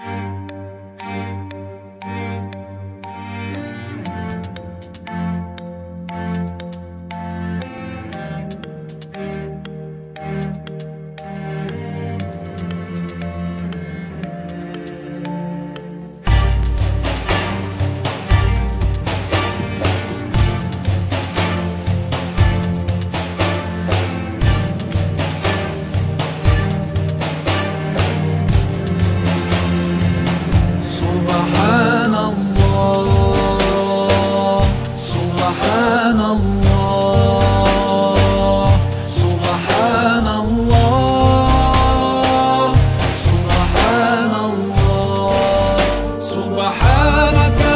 سبحان سبحان الله. سبحان الله. سبحان الله. سبحانك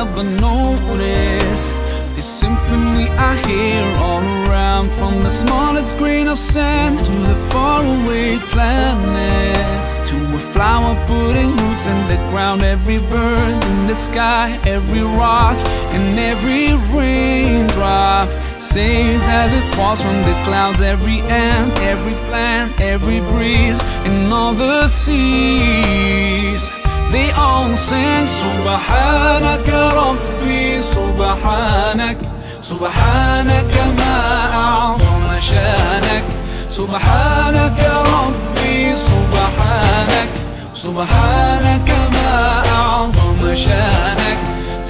But notice the symphony I hear all around, from the smallest grain of sand to the faraway planets, to a flower putting roots in the ground, every bird in the sky, every rock, and every raindrop sings as it falls from the clouds, every ant, every plant, every breeze, and all the seas. All sing سبحانك ربي سبحانك سبحانك ما أعظم شأنك سبحانك ربي سبحانك سبحانك ما أعظم شأنك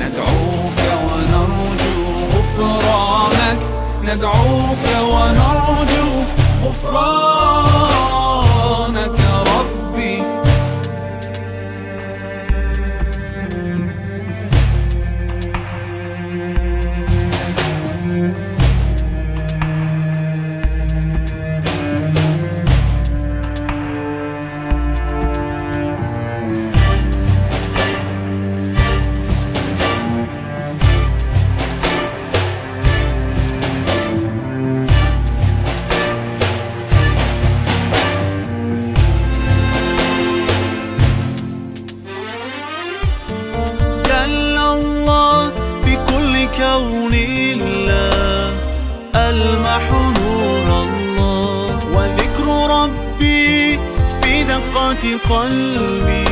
ندعوك ونرجو غفرانك ندعوك ونرجو غفرانك كون الله ألمح نور الله وذكر ربي في دقات قلبي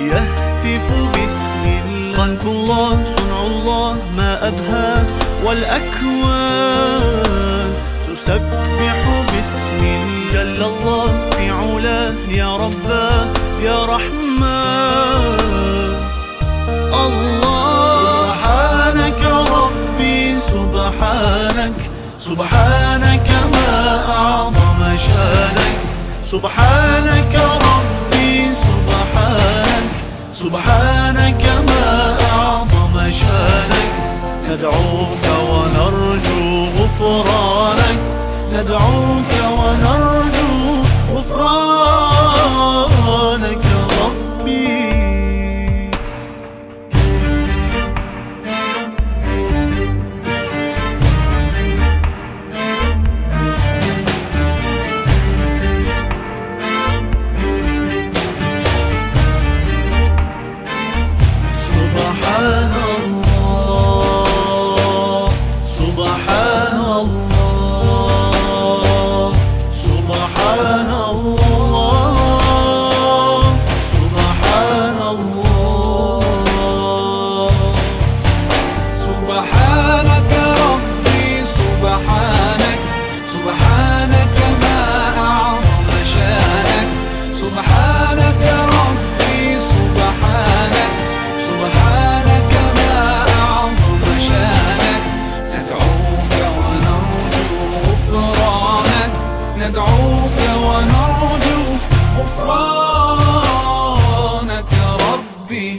يهتف باسم الله. خلق الله صنع الله ما أبهى والأكوان. تسبح باسم جل الله في علاه. يا رباه يا رحمن. الله سبحانك سبحانك ما أعظم شأنك. سبحانك ربي سبحانك سبحانك ما أعظم شأنك. ندعوك ونرجو غفرانك. ندعوك ندعوك ونرجو غفرانك ربي.